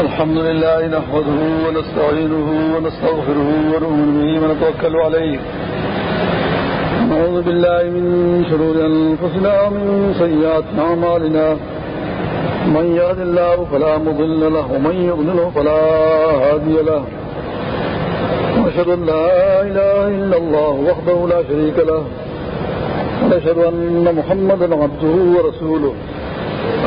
الحمد لله نحمده ونستعينه ونستغفره ونؤمن به ونتوكل عليه. نعوذ بالله من شرور أنفسنا ومن سيئات أعمالنا. من يهد الله فلا مضل له، ومن يضلله فلا هادي له. وأشهد أن لا إله إلا الله وحده لا شريك له. ونشهد أن محمدا عبده ورسوله.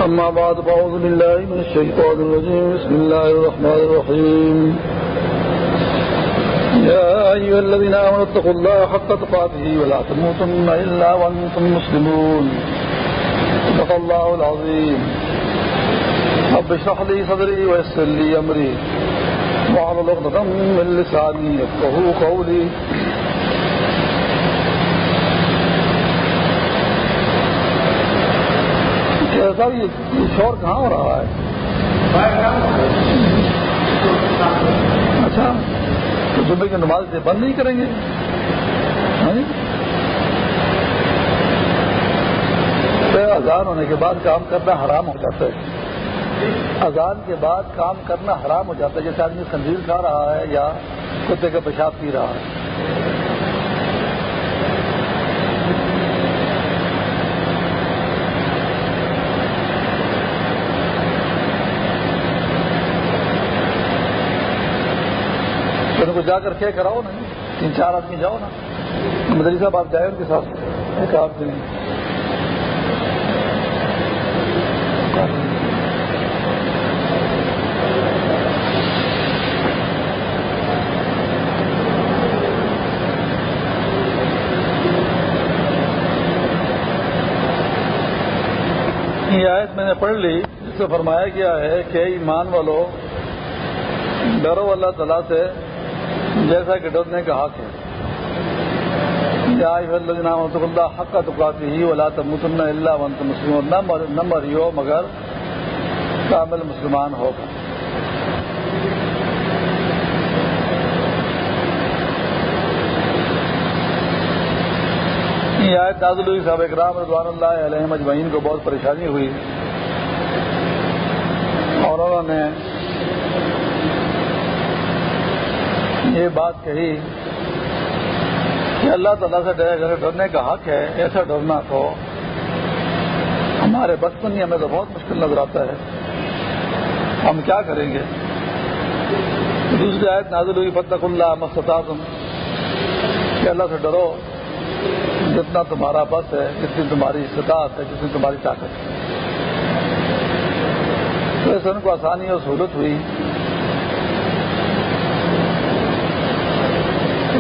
أما بعد، فأعوذ بالله من الشيطان الرجيم. بسم الله الرحمن الرحيم. يا أيها الذين آمنوا اتقوا الله حق تقاته ولا تموتن إلا وأنتم مسلمون. صدق الله العظيم. رب اشرح لي صدري ويسر لي أمري. وعلى عقدة من لساني يفقهوا قولي. صاحب، یہ شور کہاں ہو رہا ہے؟ اچھا تو صبح کی نماز سے بند نہیں کریں گے؟ ہاں جی؟ اذان ہونے کے بعد کام کرنا حرام ہو جاتا ہے۔ اذان کے بعد کام کرنا حرام ہو جاتا ہے، جیسے آدمی خنزیر کھا رہا ہے یا کتے کا پیشاب پی رہا ہے۔ کو جا کر کیا کراؤ نا، تین چار آدمی جاؤ نا۔ مدری صاحب آپ جائیں ان کے ساتھ۔ ایک آپ دیں یہ آیت میں نے پڑھ لی جس سے فرمایا گیا ہے کہ ایمان والو، ڈرو اللہ تعالیٰ سے جیسا کہ ڈرنے کا حق ہے اللہ حق کا تقاتی ہی ولا تمتن اللہ ونت مسلم نہ مریو مگر کامل مسلمان ہوگا یہ آیت نازل ہوئی صاحب اکرام رضوان اللہ علیہ مجمعین کو بہت پریشانی ہوئی۔ اور انہوں نے یہ بات کہی کہ اللہ تعالیٰ سے ڈرے ڈرنے کا حق ہے، ایسا ڈرنا تو ہمارے بچپن ہی ہمیں تو بہت مشکل نظر آتا ہے۔ ہم کیا کریں گے؟ دوسری آیت نازل ہوئی فتح اللہ مستم کہ اللہ سے ڈرو، جتنا تمہارا بس ہے، جتنی تمہاری استطاعت ہے، جتنی تمہاری طاقت ہے۔ تو اس ان کو آسانی اور سہولت ہوئی۔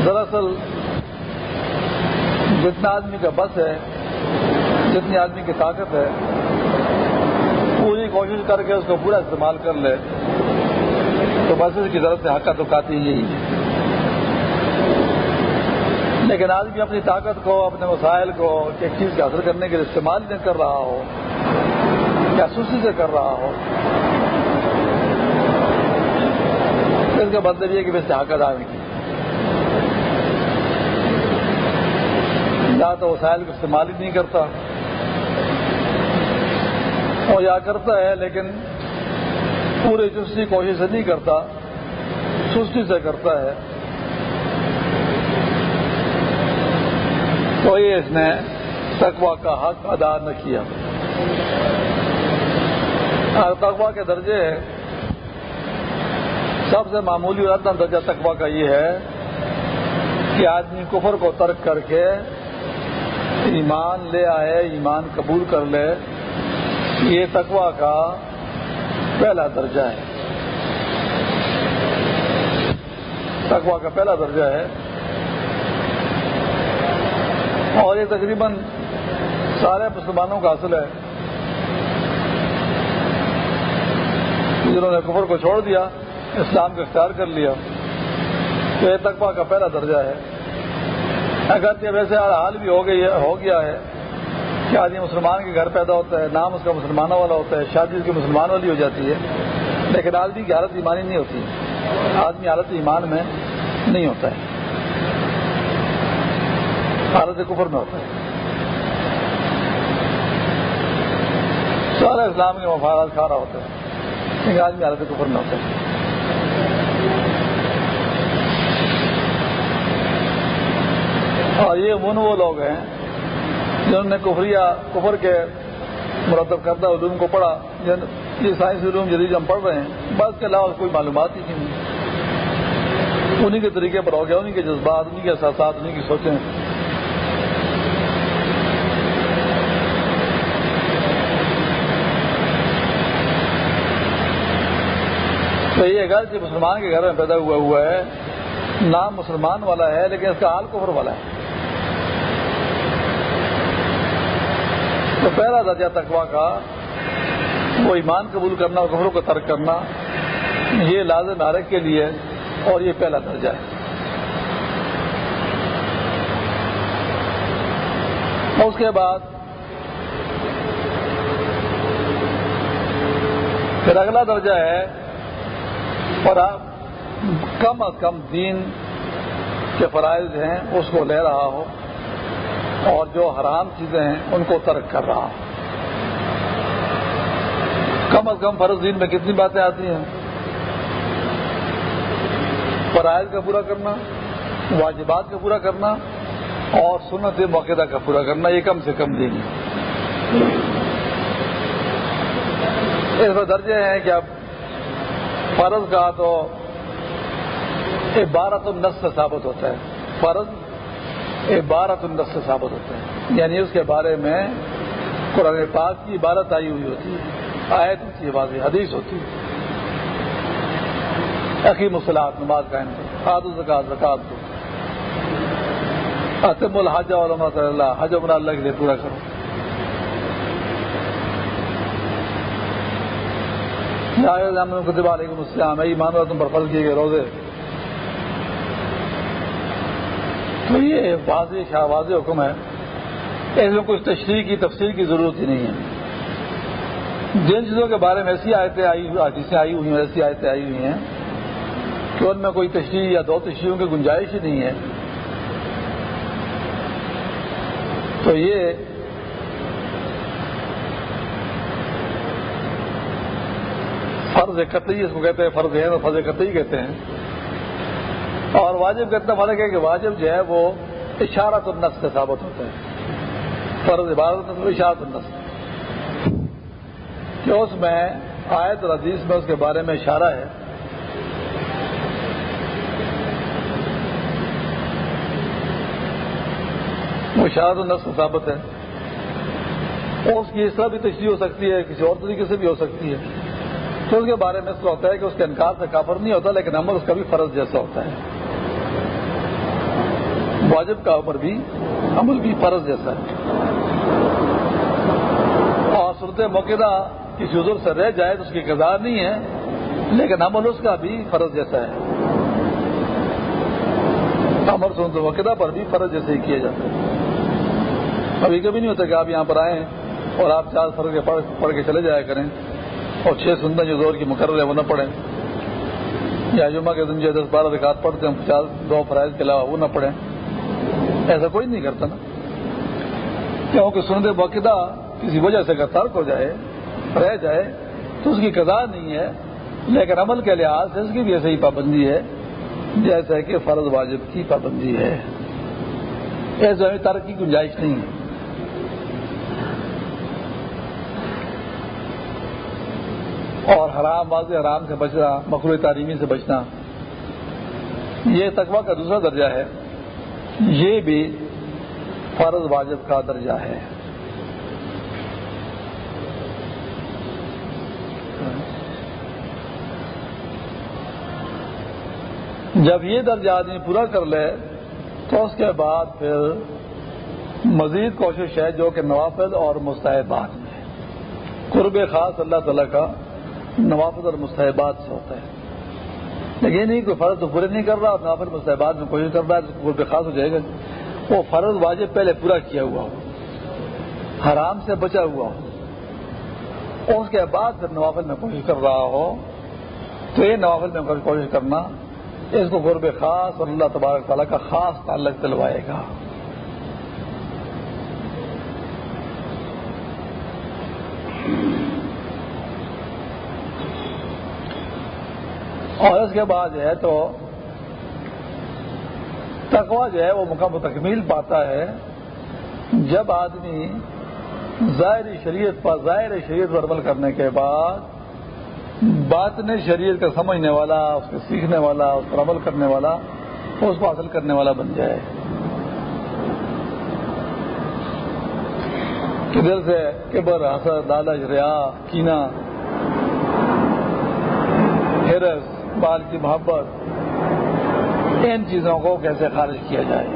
دراصل جتنا آدمی کا بس ہے، جتنی آدمی کی طاقت ہے، پوری کوشش کر کے اس کو پورا استعمال کر لے، تو بس اس کی ضرورت سے حق کا تو کاتی یہی ہے۔ لیکن آدمی اپنی طاقت کو، اپنے وسائل کو ایک چیز کے حاصل کرنے کے لیے استعمال نہیں کر رہا ہو، یا سوسی سے کر رہا ہو، اس کا مطلب یہ کہ ویسے حق ادا نہیں کی۔ یا تو وسائل کو استعمال ہی نہیں کرتا۔ اور یا کرتا ہے لیکن پورے چستی کوشش سے نہیں کرتا سستی سے کرتا ہے۔ تو یہ اس نے تقوا کا حق ادا نہ کیا۔ تقوا کے درجے سب سے معمولی اور درجہ تقوا کا یہ ہے کہ آدمی کفر کو ترک کر کے ایمان لے آئے، ایمان قبول کر لے، یہ تقوا کا پہلا درجہ ہے۔ تقوا کا پہلا درجہ ہے۔ اور یہ تقریباً سارے مسلمانوں کا حاصل ہے۔ جنہوں نے کفر کو چھوڑ دیا، اسلام کو اختیار کر لیا، تو یہ تقوا کا پہلا درجہ ہے۔ اگر یہ ویسے حال بھی ہو گئی ہو گیا ہے۔ کہ آدمی مسلمان کے گھر پیدا ہوتا ہے، نام اس کا مسلمانوں والا ہوتا ہے، شادی اس کی مسلمان والی ہو جاتی ہے۔ لیکن آدمی کی حالت ایمانی نہیں ہوتی۔ آدمی حالت ایمان میں نہیں ہوتا ہے۔ حالت کفر میں ہوتا ہے۔ سارا اسلام کے مفادات کھا رہا ہوتا ہے۔ لیکن آدمی حالت کفر نہ ہوتا ہے۔ اور یہ من وہ لوگ ہیں جنہوں نے کفریا کفر کے مرتب کردہ علوم کو پڑھا۔ یہ سائنس علوم جدید ہم پڑھ رہے ہیں۔ بس کے علاوہ کوئی معلومات ہی نہیں۔ انہیں کے طریقے پر ہو گیا انہیں کے جذبات انہیں کے احساسات انہیں کی سوچیں۔ تو یہ گھر کہ مسلمان کے گھر میں پیدا ہوا ہوا ہے، نام مسلمان والا ہے، لیکن اس کا حال کفر والا ہے۔ تو پہلا درجہ تقوا کا وہ ایمان قبول کرنا اور کفروں کو ترک کرنا، یہ لازم عارق کے لیے اور یہ پہلا درجہ ہے۔ اس کے بعد پھر اگلا درجہ ہے اور آپ کم از کم دین کے فرائض ہیں، اس کو لے رہا ہو اور جو حرام چیزیں ہیں، ان کو ترک کر رہا ہو کم از کم فرض دین میں کتنی باتیں آتی ہیں؟ فرائض کا پورا کرنا، واجبات کا پورا کرنا، اور سنت موقع کا پورا کرنا، یہ کم سے کم دیں گے اس میں درجے ہیں کہ اب فرض کا تو عبارت النس سے ثابت ہوتا ہے۔ فرض عبارت النس سے ثابت ہوتا ہے یعنی اس کے بارے میں قرآن پاک کی عبارت آئی ہوئی ہوتی ہے، آیت ہوتی ہے واضح حدیث ہوتی ہے۔ عقیم مسلاط نماز قائم کرو حاد الزکات زکات دو۔ عطم الحج علمۃ اللہ، حج عمر اللہ کے لیے پورا کرو۔ علیکم السلام ایمان تم پر فرض کیے گئے روزے۔ تو یہ واضح شاہ واضح حکم ہے اس میں کچھ تشریح کی تفصیل کی ضرورت ہی نہیں ہے۔ جن چیزوں کے بارے میں ایسی آیتیں آئی حدیثیں آئی ہوئی ہیں، ایسی آیتیں آئی ہوئی ہیں کہ ان میں کوئی تشریح یا دو تشریحوں کی گنجائش ہی نہیں ہے۔ تو یہ فرض قطعی، اس کو کہتے ہیں فرض ہے تو فرض قطعی کہتے ہیں۔ اور واجب کا اتنا فرق ہے کہ واجب جو ہے وہ اشارت النس سے ثابت ہوتا ہے۔ فرض عبادت مطلب اشارت النس کہ اس میں آیت اور حدیث میں اس کے بارے میں اشارہ ہے۔ وہ اشارت النس سے ثابت ہے۔ اور اس کی اس طرح بھی تشریح ہو سکتی ہے، کسی اور طریقے سے بھی ہو سکتی ہے۔ تو اس کے بارے میں اس کو ہوتا ہے کہ اس کے انکار سے کافر نہیں ہوتا، لیکن عمل اس کا بھی فرض جیسا ہوتا ہے۔ واجب کا عمر بھی، عمل بھی فرض جیسا ہے۔ اور صورت موقع کسی حضور سے رہ جائے تو اس کی کردار نہیں ہے، لیکن عمل اس کا بھی فرض جیسا ہے۔ امر سنت موقع پر بھی فرض جیسے ہی کیا جاتا ہے ابھی کبھی نہیں ہوتا کہ آپ یہاں پر آئیں اور آپ چار فرض کے پڑھ کے چلے جایا کریں اور چھ سندر جو زور کی مقرر ہے وہ نہ پڑھیں۔ یا جمعہ کے دن جو دس بارہ رکعت پڑھتے ہیں چار دو فرائض کے علاوہ وہ نہ پڑھیں۔ ایسا کوئی نہیں کرتا نا۔ کیونکہ سنت باقاعدہ کسی وجہ سے اگر ترک ہو جائے، رہ جائے، تو اس کی قضا نہیں ہے۔ لیکن عمل کے لحاظ سے اس کی بھی ایسے ہی پابندی ہے جیسے کہ فرض واجب کی پابندی ہے۔ ایسے ترک کی گنجائش نہیں ہے۔ اور حرام، واضح حرام سے بچنا مخلوع تعلیمی سے بچنا، یہ تقوی کا دوسرا درجہ ہے۔ یہ بھی فرض واجب کا درجہ ہے۔ جب یہ درجہ آدمی پورا کر لے، تو اس کے بعد پھر مزید کوشش ہے جو کہ نوافل اور مستحبات میں۔ قرب خاص اللہ تعالیٰ کا نوافل اور مستحبات سے ہوتا ہے۔ لیکن نہیں کوئی فرض تو پورے نہیں کر رہا نوافل مستحبات میں کوشش کر رہا ہے تو خاص ہو جائے گا۔ وہ فرض واجب پہلے پورا کیا ہوا ہو۔ حرام سے بچا ہوا ہو۔ اور اس کے بعد پھر نوافل میں کوشش کر رہا ہو، تو یہ نوافل میں کوشش کرنا، اس کو غرب خاص اور اللہ تبارک تعالیٰ کا خاص تعلق دلوائے گا۔ اور اس کے بعد جو ہے تو تقوا جو ہے وہ مکمل تکمیل پاتا ہے۔ جب آدمی ظاہری شریعت پر ظاہر شریعت پر عمل کرنے کے بعد بات نے شریعت کا سمجھنے والا، اس کے سیکھنے والا، اس پر عمل کرنے والا، اس کو حاصل کرنے والا بن جائے۔ کدھر سے کبر، حسد، لالچ، ریا کینا ہرس بال کی محبت، ان چیزوں کو کیسے خارج کیا جائے؟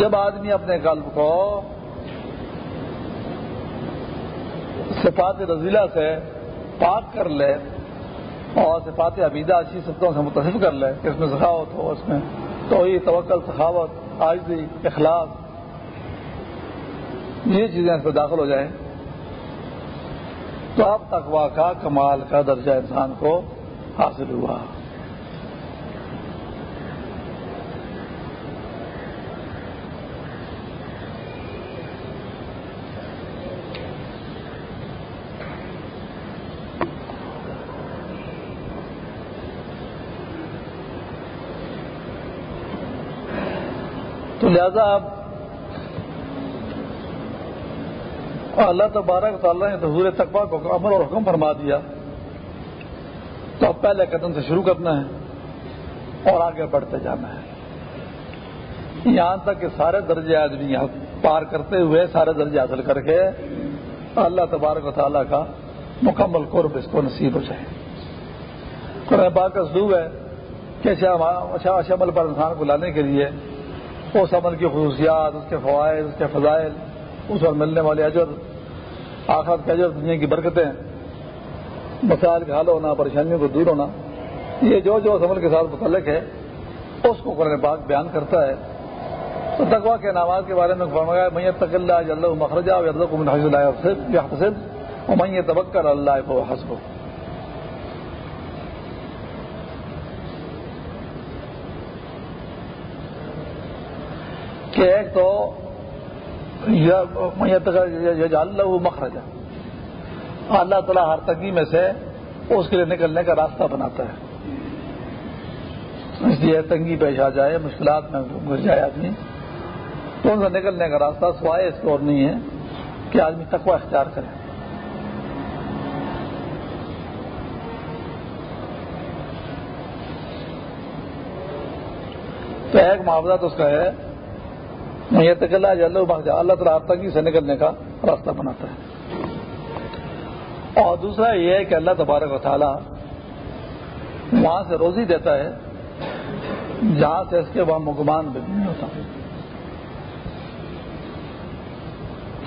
جب آدمی اپنے قلب کو صفات رضیلہ سے پاک کر لے اور صفات عبیدہ اچھی سطحوں سے متصف کر لے، کہ اس میں سخاوت ہو، اس میں تو یہ توکل، سخاوت آجزی اخلاق یہ چیزیں اس پہ داخل ہو جائیں۔ تو اب تقوا کا کمال کا درجہ انسان کو حاصل ہوا۔ تو لہذا اب اللہ تبارک تعالیٰ نے حضور تقوا کو عمل اور حکم فرما دیا۔ تو اب پہلے قدم سے شروع کرنا ہے اور آگے بڑھتے جانا ہے۔ یہاں تک کہ سارے درجے آدمی پار کرتے ہوئے سارے درجے حاصل کر کے اللہ تبارک و تعالیٰ کا مکمل قرب اس کو نصیب ہو جائے۔ قرآن پاک کا سلوب ہے کہ اچھا, اچھا-, اچھا عمل پر انسان کو لانے کے لیے اس عمل کی خصوصیات، اس کے فوائد، اس کے فضائل، اس پر ملنے والے اجر آخرت کے اجر دنیا کی برکتیں مسائل کا حل ہونا، پریشانیوں کو دور ہونا، یہ جو جو عمل کے ساتھ متعلق ہے، اس کو قرآن پاک بیان کرتا ہے۔ تو تقوا کے نماز کے بارے میں فرمایا میں تک اللہ اللہ مخرجہ اللہ کو اور میں تبکر اللہ کو حسب کہ ایک تو اللہ مخرجہ۔ اللہ تعالیٰ ہر تنگی میں سے اس کے لیے نکلنے کا راستہ بناتا ہے۔ اس لیے تنگی پیش آ جائے، مشکلات میں گر جائے آدمی۔ تو ان سے نکلنے کا راستہ سوائے اس کو اور نہیں ہے کہ آدمی تقوی اختیار کرے۔ تو ایک معاوضہ تو اس کا ہے۔ یہ تکلّہ اللہ اللہ تعالیٰ تنگی سے نکلنے کا راستہ بناتا ہے۔ اور دوسرا یہ ہے کہ اللہ تبارک و تعالیٰ وہاں سے روزی دیتا ہے، جہاں سے اس کے وہاں مکمان بھی نہیں ہوتا۔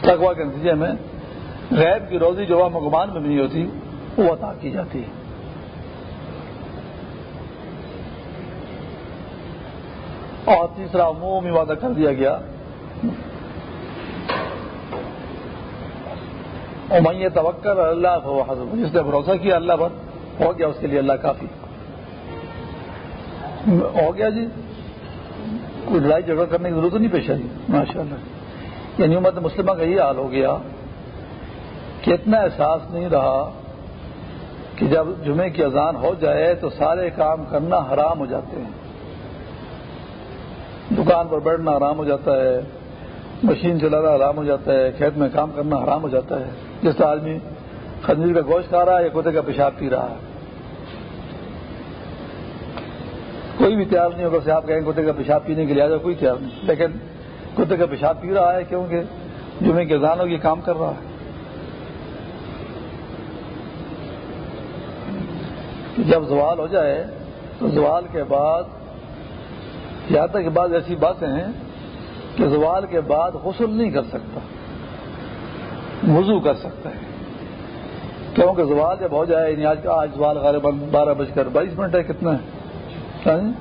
تقوا کے نتیجے میں غیب کی روزی جو وہاں مکمان میں نہیں ہوتی، وہ عطا کی جاتی ہے۔ اور تیسرا عمومی وعدہ کر دیا گیا۔ میں توکر اللہ حضرت جس نے بھروسہ کیا اللہ پر، ہو گیا اس کے لیے اللہ کافی۔ ہو گیا جی۔ کوئی لڑائی جھگڑا کرنے کی ضرورت نہیں پیش آئی۔ ماشاء اللہ یعنی امت مسلمہ کا یہ حال ہو گیا کہ اتنا احساس نہیں رہا کہ جب جمعے کی اذان ہو جائے تو سارے کام کرنا حرام ہو جاتے ہیں۔ دکان پر بیٹھنا حرام ہو جاتا ہے، مشین چلانا حرام ہو جاتا ہے، کھیت میں کام کرنا حرام ہو جاتا ہے۔ جس طرح آدمی خنزیر کا گوشت کھا رہا ہے یا کتے کا پیشاب پی رہا ہے۔ کوئی بھی تیار نہیں ہوگا آپ کہیں کتے کا پیشاب پینے کے لیے آ کوئی تیار نہیں۔ لیکن کتے کا پیشاب پی رہا ہے کیونکہ جمعے کے زانوں کی کام کر رہا ہے۔ جب زوال ہو جائے تو زوال کے بعد یہاں تک کہ بعض ایسی باتیں ہیں کہ زوال کے بعد غسل نہیں کر سکتا، وضو کر سکتا ہے۔ کیونکہ زوال جب ہو جائے یعنی آج آج زوال غالباً بارہ بج کر بائیس منٹ ہے، کتنا ہے؟ ہاں؟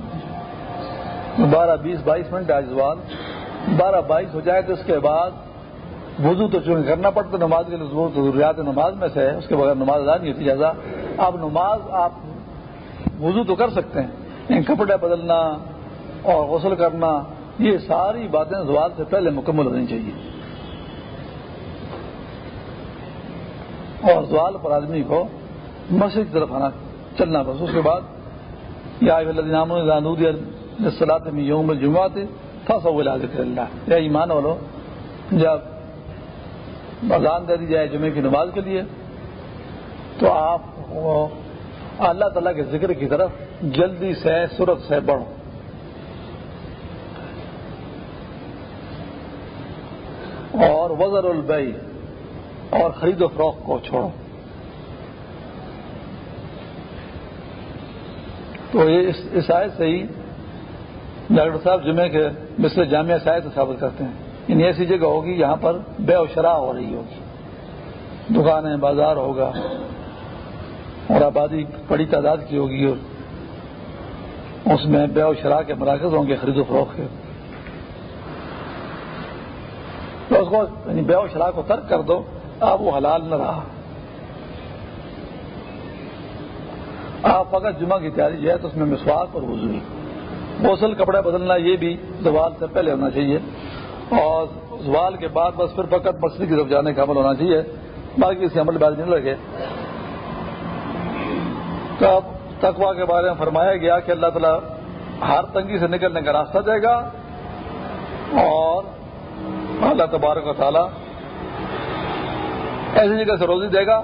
بارہ بیس بائیس منٹ آج زوال۔ بارہ بائیس ہو جائے تو اس کے بعد وضو تو چونکہ کرنا پڑتا نماز کے لیے ضروریات نماز میں سے ہے، اس کے بغیر نماز ادا نہیں ہوتی، جیسا اب نماز آپ وضو تو کر سکتے ہیں کپڑے بدلنا اور غسل کرنا، یہ ساری باتیں زوال سے پہلے مکمل ہونی چاہیے۔ اور زوال پر آدمی کو مسجد کی طرف آنا، چلنا بس۔ اس کے بعد، یا سلاد میں یوم جمعہ تھے تھا ذکر اللہ۔ یا ایمان والو، جب اذان دے دی جائے جمعے کی نماز کے لیے، تو آپ اللہ تعالیٰ کے ذکر کی طرف جلدی سے سرت سے بڑھو۔ اور وزر البئی اور خرید و فروخت کو چھوڑو۔ تو یہ اس آیت سے ہی ڈاکٹر صاحب جمعے کے مصر جامعہ سے ثابت کرتے ہیں۔ یعنی ایسی جگہ ہوگی یہاں پر بے و شرح ہو رہی ہوگی۔ دکانیں، بازار ہوگا، اور آبادی بڑی تعداد کی ہوگی اور اس میں بے و شرح کے مراکز ہوں گے، خرید و فروخت کے تو اس کو یعنی بے و شرح کو ترک کر دو آپ وہ حلال نہ رہا۔ آپ فقط جمعہ کی تیاری جو ہے تو اس میں مسواک اور وضوئی غسل، کپڑے بدلنا یہ بھی زوال سے پہلے ہونا چاہیے۔ اور زوال کے بعد بس پھر فقط مسجد کی طرف جانے کا عمل ہونا چاہیے۔ باقی اس عمل بعد نہیں لگے۔ تب تقوا کے بارے میں فرمایا گیا کہ اللہ تعالیٰ ہر تنگی سے نکلنے کا راستہ دے گا اور اللہ تبارک و تعالیٰ ایسی جگہ سے روزی دے گا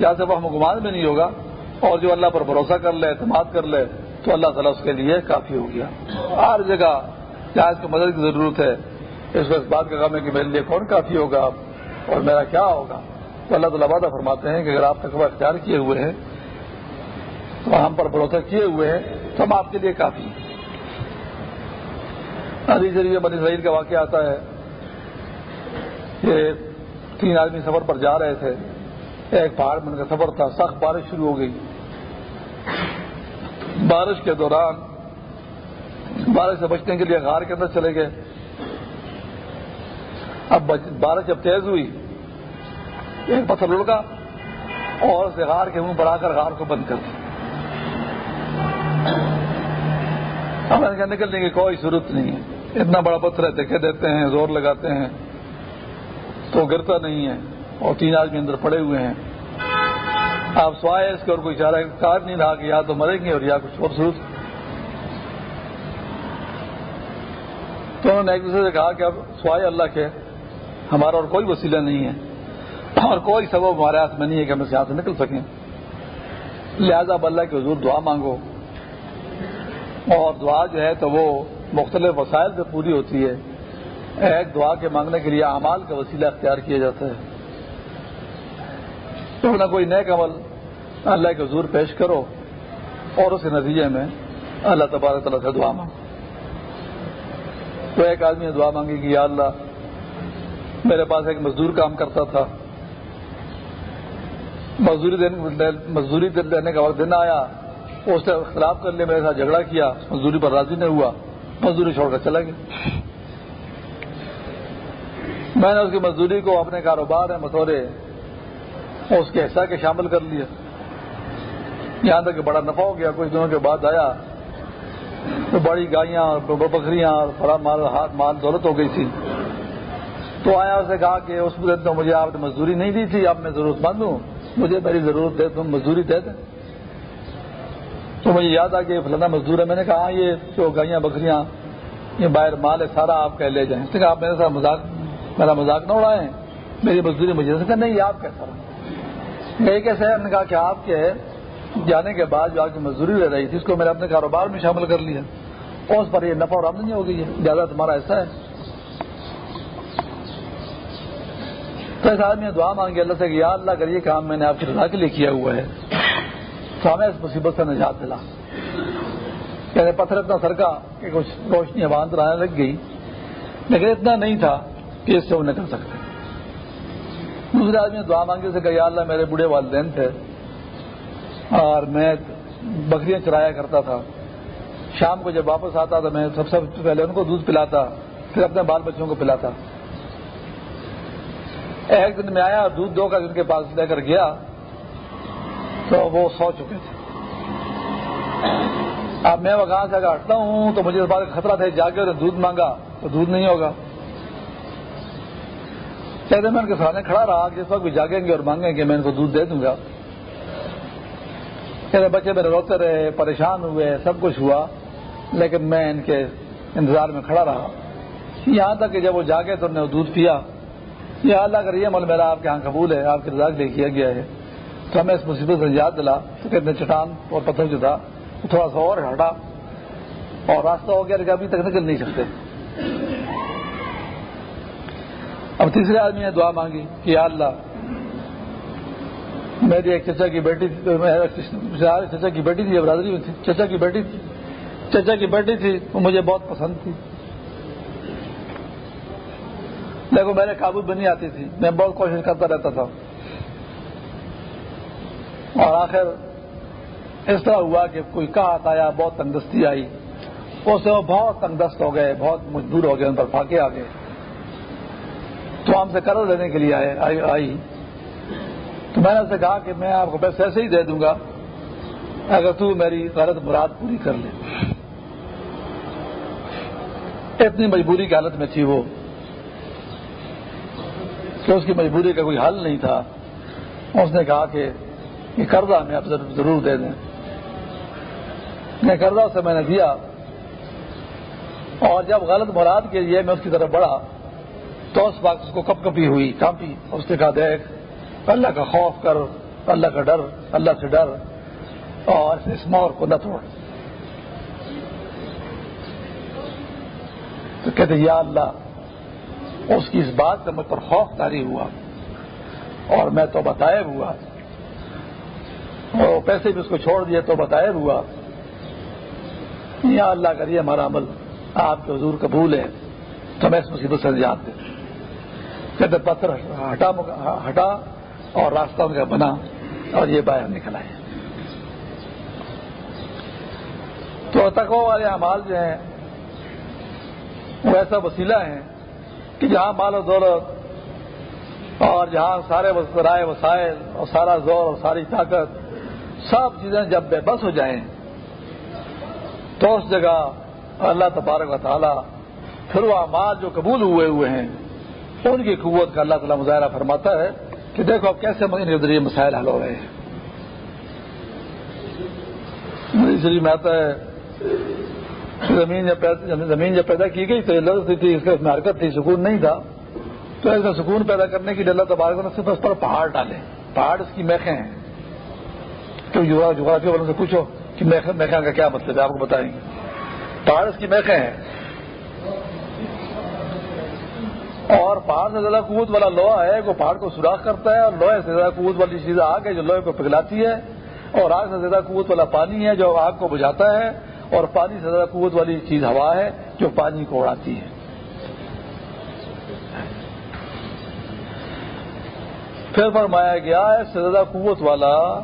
جہاں سے وہ ہم گمان بھی نہیں ہوگا اور جو اللہ پر بھروسہ کر لے، اعتماد کر لے، تو اللہ تعالیٰ اس کے لیے کافی ہو گیا۔ ہر جگہ جہاں اس کو مدد کی ضرورت ہے، اس کو اس بات کا کام ہے کہ میرے لیے کون کافی ہوگا اور میرا کیا ہوگا؟ تو اللہ تعالیٰ وعدہ فرماتے ہیں کہ اگر آپ تقوی اختیار کیے ہوئے ہیں، تو ہم پر بھروسہ کیے ہوئے ہیں، تو ہم آپ کے لیے کافی ہیں۔ علی ذریعے بنی اسرائیل کا واقعہ آتا ہے۔ کہ تین آدمی سفر پر جا رہے تھے، ایک پہاڑ میں ان کا سفر تھا، سخت بارش شروع ہو گئی۔ بارش کے دوران بارش سے بچنے کے لیے غار کے اندر چلے گئے۔ اب بارش جب تیز ہوئی، ایک پتھر لڑکا اور اسے غار کے منہ بڑھا کر غار کو بند کر دیا۔ اب نکلنے کی کوئی ضرورت نہیں ہے۔ اتنا بڑا پتھر ہے دیکھے دیتے ہیں، زور لگاتے ہیں۔ تو گرتا نہیں ہے اور تین آدمی اندر پڑے ہوئے ہیں۔ آپ سوائے اس کے اور کوئی چارہ کار نہیں رہا کہ یا تو مریں گے اور یا کچھ اور تو انہوں نے ایک دوسرے سے کہا کہ اب سوائے اللہ کے ہمارا اور کوئی وسیلہ نہیں ہے اور کوئی سبب ہمارے ہاتھ میں نہیں ہے کہ ہم اس یہاں سے نکل سکیں۔ لہذا اب اللہ کے حضور دعا مانگو۔ اور دعا جو ہے تو وہ مختلف وسائل سے پوری ہوتی ہے۔ ایک دعا کے مانگنے کے لیے اعمال کا وسیلہ اختیار کیا جاتا ہے۔ تو نہ کوئی نیک عمل اللہ کے حضور پیش کرو اور اس نتیجے میں اللہ تبارک تعالیٰ سے دعا مانگو تو ایک آدمی نے دعا مانگی کہ یا اللہ، میرے پاس ایک مزدور کام کرتا تھا۔ مزدوری دینے مزدوری دینے کا وقت دن آیا، اس نے خراب کر لیا، میرے ساتھ جھگڑا کیا، مزدوری پر راضی نہیں ہوا، مزدوری چھوڑ کر چلا گیا۔ میں نے اس کی مزدوری کو اپنے کاروبار میں مسورے اس کے حصہ کے شامل کر لیا۔ یہاں تک کہ بڑا نفع ہو گیا، کچھ دنوں کے بعد آیا تو بڑی گائیاں بکریاں اور بڑا مال، ہاتھ مال دولت ہو گئی تھی۔ تو آیا اسے کہا کہ اس دن تو مجھے آپ نے مزدوری نہیں دی تھی، اب میں ضرورت مند ہوں۔ مجھے میری ضرورت دے تم مزدوری دے دیں۔ تو مجھے یاد آ کہ فلانا مزدور ہے، میں نے کہا ہاں، یہ جو گائیاں، بکریاں، یہ باہر مال ہے، سارا آپ کہہ لے جائیں۔ اس نے کہ آپ میرے ساتھ مذاق میرا مذاق نہ اڑائیں۔ میری مزدوری مجھے نہیں، آپ کیسا رہا کیسے ہم نے کہا کہ آپ کے جانے کے بعد جو آپ کی مزدوری رہ رہی تھی، اس کو میں نے اپنے کاروبار میں شامل کر لیا۔ اس پر یہ نفع اور آمدنی ہو گئی ہے۔ زیادہ تمہارا ایسا ہے۔ تو ایسا آدمی دعا مانگی، اللہ سے کہ یا اللہ کر یہ کام میں نے آپ کی رضا کے لیے کیا ہوا ہے، تو ہمیں اس مصیبت سے نجات دلا۔ یعنی پتھر اتنا سرکا کہ کچھ روشنی باندھ آنے لگ گئی۔ لیکن اتنا نہیں تھا۔ کہ اس سے وہ نکل سکتے دوسرے آدمی دعا مانگے سے کہ یا اللہ میرے بوڑھے والدین تھے اور میں بکریاں چرایا کرتا تھا۔ شام کو جب واپس آتا تو میں سب سے پہلے ان کو دودھ پلاتا، پھر اپنے بال بچوں کو پلاتا۔ ایک دن میں آیا اور دودھ دو کا جن کے پاس لے کر گیا تو وہ سو چکے تھے۔ اب میں وہ سے اگر ہٹتا ہوں تو مجھے اس بات کا خطرہ تھا جاگے اور دودھ مانگا تو دودھ نہیں ہوگا۔ کہتے میں ان کے سامنے کھڑا رہا جس وقت بھی جاگیں گے اور مانگیں گے، میں ان کو دودھ دے دوں گا۔ میرے بچے میرے روتے رہے، پریشان ہوئے، سب کچھ ہوا، لیکن میں ان کے انتظار میں کھڑا رہا۔ یہاں تک کہ جب وہ جاگے تو انہوں نے دودھ پیا۔ یہ اللہ کر یہ عمل میرا آپ کے یہاں قبول ہے، آپ کے رضا کے لیے کیا گیا ہے۔ تو ہمیں اس مصیبت سے یاد دلا۔ تو کہتے چٹان اور پتھر جو تھا تھوڑا سا اور ہٹا۔ اور راستہ ہو گیا لیکن ابھی تک نکل نہیں سکتے۔ اب تیسرے آدمی نے دعا مانگی کہ یا اللہ، میری ایک چچا کی بیٹی تھی چچا کی بیٹی تھی برادری میں تھی، چچا کی بیٹی تھی، چچا کی بیٹی تھی، وہ مجھے بہت پسند تھی۔ لیکن میرے قابو بنی آتی تھی، میں بہت کوشش کرتا رہتا تھا۔ اور آخر اس طرح ہوا کہ کوئی کہا آیا، بہت تندرستی آئی۔ اس سے وہ بہت تندرست ہو گئے، بہت مجبور ہو گئے، ان پر پھاکے آ گئے۔ تو ہم سے قرض لینے کے لیے آئے، آئی تو میں نے اسے کہا کہ میں آپ کو پیسے ایسے ہی دے دوں گا اگر تو میری غلط مراد پوری کر لے۔ اتنی مجبوری کی حالت میں تھی وہ کہ اس کی مجبوری کا کوئی حل نہیں تھا۔ اس نے کہا کہ یہ قرضہ ہمیں آپ ضرور دے دیں۔ میں قرضہ سے میں نے دیا اور جب غلط مراد کے لیے میں اس کی طرف بڑھا تو اس وقت اس کو کپ کپی ہوئی کانپی اس نے کہا، دیکھ، اللہ کا خوف کر، اللہ کا ڈر، اللہ سے ڈر، اور اس مور کو نہ توڑ تو کہتے، یا اللہ، اس کی اس بات سے مجھ پر خوف تاری ہوا، اور میں تو بتائے ہوا، اور پیسے بھی اس کو چھوڑ دیے تو بتائے ہوا۔ یا اللہ کریے ہمارا عمل آپ کے حضور قبول ہے، تو میں اس مصیبت سے نجات دیں کہتے پتھر ہٹا ہٹا اور راستہ ان کا بنا اور یہ باہر نکل آئے تو تقو والے اعمال جو ہیں، وہ ایسا وسیلہ ہیں کہ جہاں مال و دولت اور جہاں سارے رائے وسائل اور سارا زور اور ساری طاقت سب چیزیں جب بے بس ہو جائیں، تو اس جگہ اللہ تبارک و تعالیٰ پھر وہ اعمال جو قبول ہوئے ہوئے ہیں ان کی قوت کا اللہ تعالیٰ مظاہرہ فرماتا ہے کہ دیکھو اب کیسے ذریعے مسائل حل ہو رہے ہیں۔ شریف میں آتا ہے، زمین جب زمین جب پیدا کی گئی تو لذت تھی، اس کا اس میں حرکت تھی، سکون نہیں تھا۔ تو ایسا سکون پیدا کرنے کے لیے اللہ تبارک نے صرف اس پر پہاڑ ڈالے۔ پہاڑ اس کی میخیں ہیں۔ تو جغرافی والوں سے پوچھو کہ میخا کا کیا مطلب ہے، آپ کو بتائیں گے۔ پہاڑ اس کی میخیں ہیں۔ اور پہاڑ سے زیادہ قوت والا لوہا ہے وہ پہاڑ کو سوراخ کرتا ہے اور لوہے سے زیادہ قوت والی چیز آگ ہے جو لوہے کو پگھلاتی ہے اور آگ سے زیادہ قوت والا پانی ہے جو آگ کو بجھاتا ہے اور پانی سے زیادہ قوت والی چیز ہوا ہے جو پانی کو اڑاتی ہے۔ پھر فرمایا گیا اس سے زیادہ قوت والا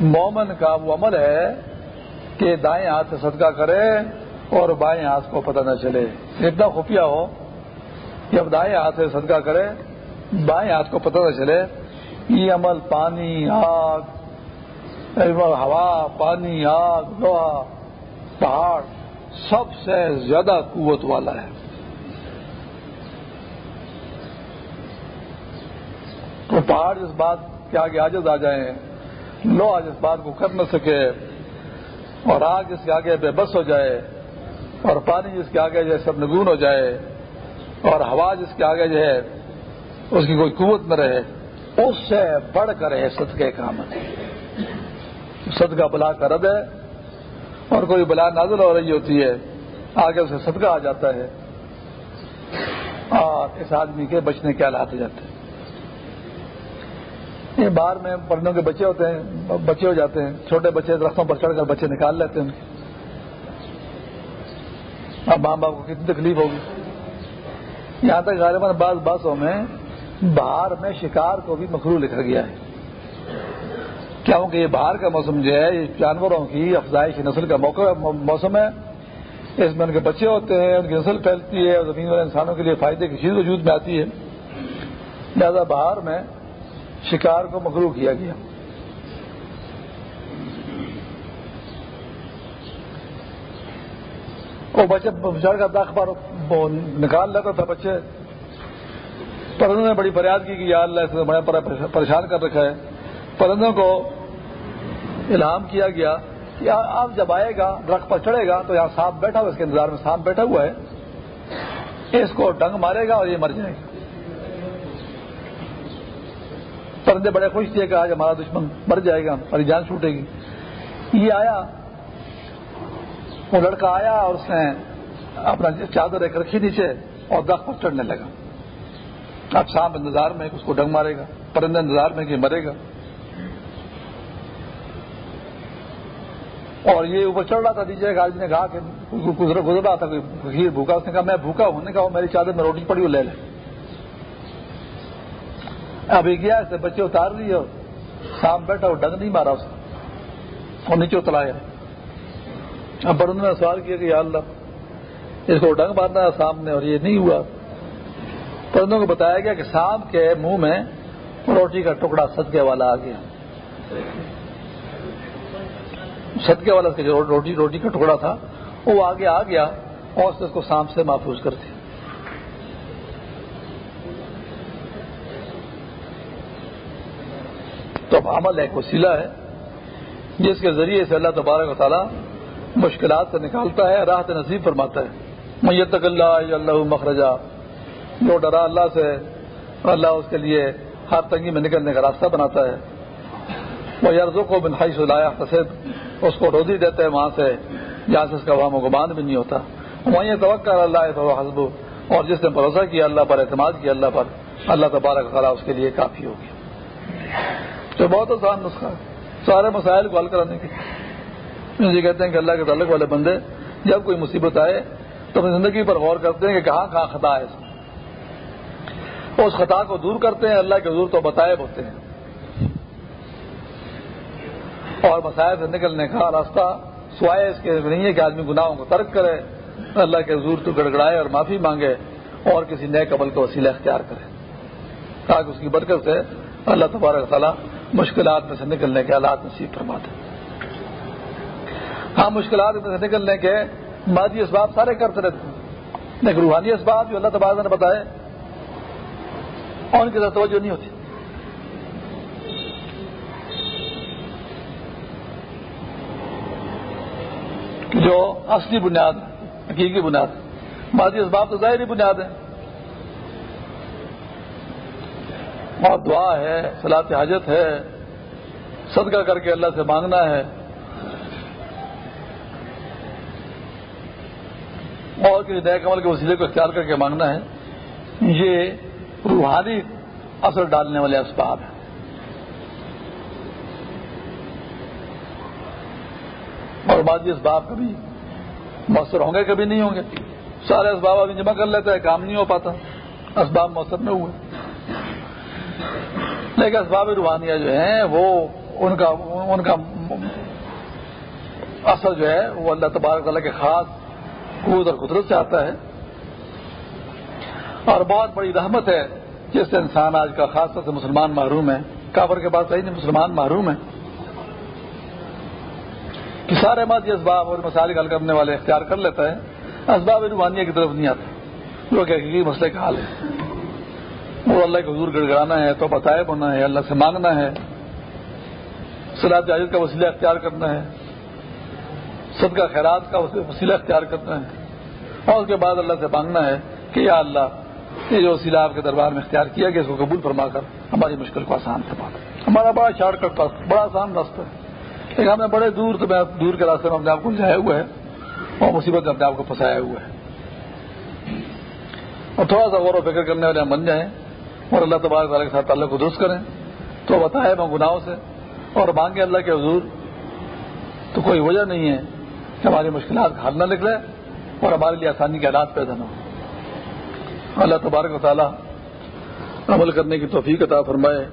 مومن کا وہ عمل ہے کہ دائیں ہاتھ سے صدقہ کرے اور بائیں ہاتھ کو پتہ نہ چلے۔ اتنا خفیہ ہو۔ کہ اب دائیں ہاتھ سے صدقہ کرے، بائیں ہاتھ کو پتہ نہ چلے، یہ عمل پانی، آگ ہوا، پانی، آگ، لوہا، پہاڑ، سب سے زیادہ قوت والا ہے۔ تو پہاڑ جس بات کے آگے آجز آ جائیں، لوہا جس بات کو کر نہ سکے، اور آگ جس کے آگے بے بس ہو جائے، اور پانی جس کے آگے جو سب نگون ہو جائے اور ہوا جس کے آگے جو ہے، اس کی کوئی قوت میں رہے، اس سے بڑھ کر ہے صدقے کا عمل۔ صدقہ بلا کا رد ہے، اور کوئی بلا نازل ہو رہی ہوتی ہے، آگے اسے صدقہ آ جاتا ہے، اور اس آدمی کے بچنے کے حالات ہو جاتے ہیں۔ یہ باہر میں پڑھنے کے بچے ہوتے ہیں، بچے ہو جاتے ہیں، چھوٹے بچے درختوں پر چڑھ کر بچے نکال لیتے ہیں۔ اب ماں باپ کو کتنی تکلیف ہوگی۔ یہاں تک غالباً بعض باسوں میں باہر میں شکار کو بھی مکرو لکھا گیا ہے۔ کیونکہ یہ باہر کا موسم جو ہے، یہ جانوروں کی افزائش نسل کا موقع، موسم ہے۔ اس میں ان کے بچے ہوتے ہیں، ان کی نسل پھیلتی ہے اور زمین والے انسانوں کے لیے فائدے کی چیز وجود میں آتی ہے۔ لہٰذا باہر میں شکار کو مغرو کیا گیا۔ وہ بچے چڑھ کا داخ پر نکال لیتا تھا بچے پرندوں نے بڑی فریاد کی کہ یا اللہ سے بڑا پریشان کر رکھا ہے۔ پرندوں کو الہام کیا گیا کہ آپ جب آئے گا، درخت پر چڑھے گا، تو یہاں سانپ بیٹھا ہوا اس کے انتظار میں سانپ بیٹھا ہوا ہے۔ اس کو ڈنگ مارے گا اور یہ مر جائے گا۔ پرندے بڑے خوش تھے کہ آج ہمارا دشمن مر جائے گا، ہماری جان چھوٹے گی۔ یہ آیا وہ لڑکا آیا اور اس نے اپنا چادر ایک رکھی نیچے اور درخت پر چڑھنے لگا۔ اب سانپ انتظار میں اس کو ڈنگ مارے گا، پرندے انتظار میں کہ مرے گا۔ اور یہ اوپر چڑھ رہا تھا، نیچے ایک آدمی نے کہا کہ گزر گزر رہا تھا، کوئی بھوکا۔ اس نے کہا، میں بھوکا ہوں۔ نے کہا میری چادر میں روٹی پڑی ہو لے لے۔ ابھی گیا اسے بچے اتار لیے اور سام بیٹھا، وہ ڈنگ نہیں مارا اس اور نیچے اترایا اب برند نے سوال کیا کہ یا اللہ، اس کو ڈنگ مارنا ہے سام نے اور یہ نہیں ہوا۔ پرندوں کو بتایا گیا کہ سام کے منہ میں روٹی کا ٹکڑا سدکے والا آ گیا۔ صدقے والا جو روٹی روٹی کا ٹکڑا تھا، وہ آگے آ گیا اور اس کو سانپ سے محفوظ کر دیا۔ تو اب عمل ایک وسیلہ ہے، جس کے ذریعے سے اللہ تبارک و تعالیٰ مشکلات سے نکالتا ہے، راحت نصیب فرماتا ہے۔ میت اللہ اللہ مخرجہ جو ڈرا اللہ سے، اللہ اس کے لیے ہر تنگی میں نکلنے کا راستہ بناتا ہے۔ وہ یرزوں کو بنائی سلایا اس کو روزی دیتے ہیں وہاں سے، جہاں سے اس کا وہاں و گمان بھی نہیں ہوتا۔ وہیں توقع اللہ تو حسب اور جس نے بھروسہ کیا اللہ پر، اعتماد کیا اللہ پر، اللہ تبارک تعالیٰ اس کے لیے کافی ہوگی۔ تو بہت آسان نسخہ سارے مسائل کو حل کرانے کے جی کہتے ہیں کہ اللہ کے تعلق والے بندے جب کوئی مصیبت آئے تو اپنی زندگی پر غور کرتے ہیں کہ کہاں کہاں خطا ہے اس اس خطا کو دور کرتے ہیں، اللہ کے حضور تو بتائے ہوتے ہیں۔ اور مسائل سے نکلنے کا راستہ سوائے اس کے نہیں ہے کہ آدمی گناہوں کو ترک کرے، اللہ کے حضور تو گڑگڑائے اور معافی مانگے اور کسی نئے قبل کا وسیلہ اختیار کرے۔ تاکہ اس کی برکت سے اللہ تبارک تعالیٰ مشکلات میں سے نکلنے کے حالات نصیب فرماتے ہاں مشکلات سے نکلنے کے مادی اسباب سارے کرتے رہتے ہیں لیکن روحانی اسباب جو اللہ تبارک نے بتائے اور ان کی طرف توجہ نہیں ہوتی۔ جو اصلی بنیاد، حقیقی بنیاد بعضی اسباب تو ظاہری بنیاد ہے اور دعا ہے صلاح حاجت ہے، صدقہ کر کے اللہ سے مانگنا ہے۔ اور کسی نئے کمل کے وسیلے کو اختیار کر کے مانگنا ہے، یہ روحانی اثر ڈالنے والے اسباب ہیں۔ اور بعض اسباب کبھی مؤثر ہوں گے، کبھی نہیں ہوں گے۔ سارے اسباب ابھی جمع کر لیتے ہیں کام نہیں ہو پاتا۔ اسباب مؤثر میں ہوئے۔ لیکن اسباب روحانیہ جو ہیں، وہ ان کا ان کا اثر جو ہے، وہ اللہ تبارک تعالیٰ کے خاص قوت اور قدرت سے آتا ہے۔ اور بہت بڑی رحمت ہے جس سے انسان آج کا خاص طور سے مسلمان محروم ہے۔ کابر کے بعد صحیح نہیں، مسلمان محروم ہے۔ کہ سارے مادی اسباب اور مسائل حل کرنے والے اختیار کر لیتا ہے، اسباب روحانیہ کی طرف نہیں آتا جو کہ حقیقی مسئلے کا حال ہے۔ وہ اللہ کے حضور گڑ گڑانا ہے، تو بتائے بننا ہے، اللہ سے مانگنا ہے۔ صلاح جاجد کا وسیلہ اختیار کرنا ہے۔ صدقہ خیرات کا وسیلہ اختیار کرنا ہے۔ اور اس کے بعد اللہ سے مانگنا ہے کہ یا اللہ، یہ جو وسیلہ آپ کے دربار میں اختیار کیا گیا، اس کو قبول فرما کر ہماری مشکل کو آسان کروا ہمارا بڑا شارٹ کٹ بڑا آسان راستہ ہے۔ لیکن ہم نے بڑے دور تو میں دور کے راستے میں اپنے آپ کو جایا ہوا ہے اور مصیبت میں اپنے آپ کو پھنسایا ہوا ہے۔ اور تھوڑا سا غور و فکر کرنے والے ہم بن جائیں اور اللہ تبارک تعالیٰ کے ساتھ تعلق کو درست کریں، تو بتائے میں گناہوں سے۔ اور مانگے اللہ کے حضور، تو کوئی وجہ نہیں ہے سے ہماری مشکلات حل نہ نکلے اور ہمارے لیے آسانی کے حالات پیدا نہ ہو اللہ تبارک و تعالیٰ عمل کرنے کی توفیق عطا فرمائے۔